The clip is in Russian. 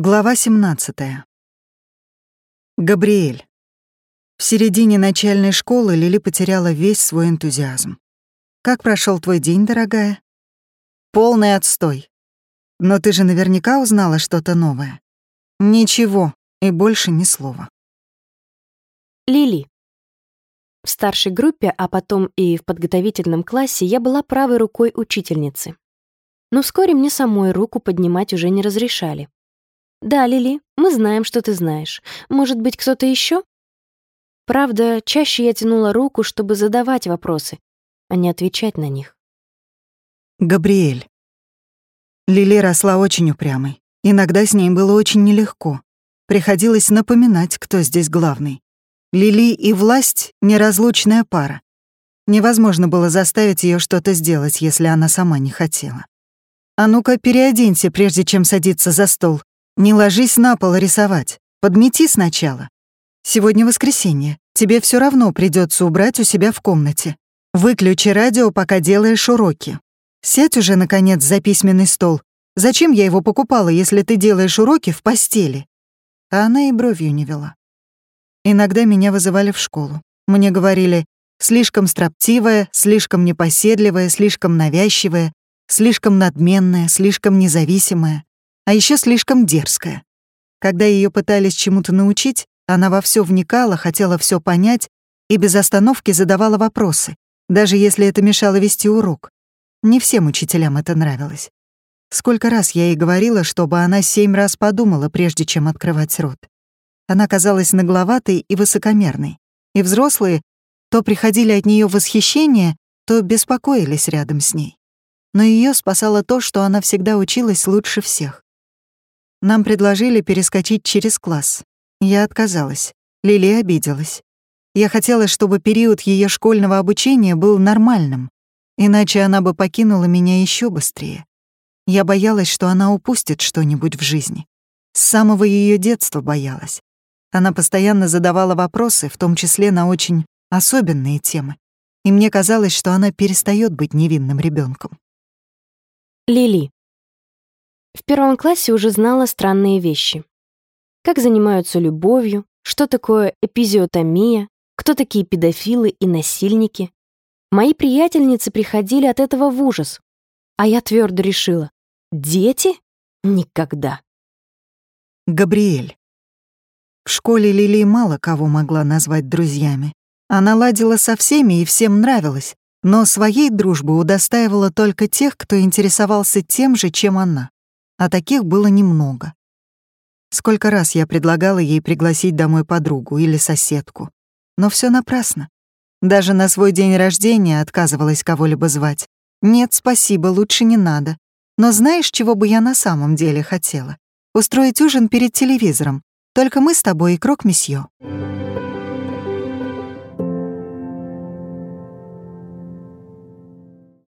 Глава 17. Габриэль. В середине начальной школы Лили потеряла весь свой энтузиазм. «Как прошел твой день, дорогая?» «Полный отстой. Но ты же наверняка узнала что-то новое». «Ничего, и больше ни слова». Лили. В старшей группе, а потом и в подготовительном классе я была правой рукой учительницы. Но вскоре мне самой руку поднимать уже не разрешали. «Да, Лили, мы знаем, что ты знаешь. Может быть, кто-то еще? Правда, чаще я тянула руку, чтобы задавать вопросы, а не отвечать на них. Габриэль. Лили росла очень упрямой. Иногда с ней было очень нелегко. Приходилось напоминать, кто здесь главный. Лили и власть — неразлучная пара. Невозможно было заставить ее что-то сделать, если она сама не хотела. «А ну-ка, переоденься, прежде чем садиться за стол», не ложись на пол рисовать. Подмети сначала. Сегодня воскресенье. Тебе все равно придется убрать у себя в комнате. Выключи радио, пока делаешь уроки. Сядь уже, наконец, за письменный стол. Зачем я его покупала, если ты делаешь уроки в постели? А она и бровью не вела. Иногда меня вызывали в школу. Мне говорили, слишком строптивая, слишком непоседливая, слишком навязчивая, слишком надменная, слишком независимая а еще слишком дерзкая. Когда ее пытались чему-то научить, она во все вникала, хотела все понять и без остановки задавала вопросы, даже если это мешало вести урок. Не всем учителям это нравилось. Сколько раз я ей говорила, чтобы она семь раз подумала, прежде чем открывать рот. Она казалась нагловатой и высокомерной, и взрослые то приходили от нее восхищение, то беспокоились рядом с ней. Но ее спасало то, что она всегда училась лучше всех. Нам предложили перескочить через класс. Я отказалась. Лили обиделась. Я хотела, чтобы период ее школьного обучения был нормальным, иначе она бы покинула меня еще быстрее. Я боялась, что она упустит что-нибудь в жизни. С самого ее детства боялась. Она постоянно задавала вопросы, в том числе на очень особенные темы. И мне казалось, что она перестает быть невинным ребенком. Лили. В первом классе уже знала странные вещи. Как занимаются любовью, что такое эпизиотомия, кто такие педофилы и насильники. Мои приятельницы приходили от этого в ужас, а я твердо решила — дети? Никогда. Габриэль. В школе Лили мало кого могла назвать друзьями. Она ладила со всеми и всем нравилась, но своей дружбы удостаивала только тех, кто интересовался тем же, чем она а таких было немного. Сколько раз я предлагала ей пригласить домой подругу или соседку, но все напрасно. Даже на свой день рождения отказывалась кого-либо звать. «Нет, спасибо, лучше не надо. Но знаешь, чего бы я на самом деле хотела? Устроить ужин перед телевизором. Только мы с тобой и крок-месье».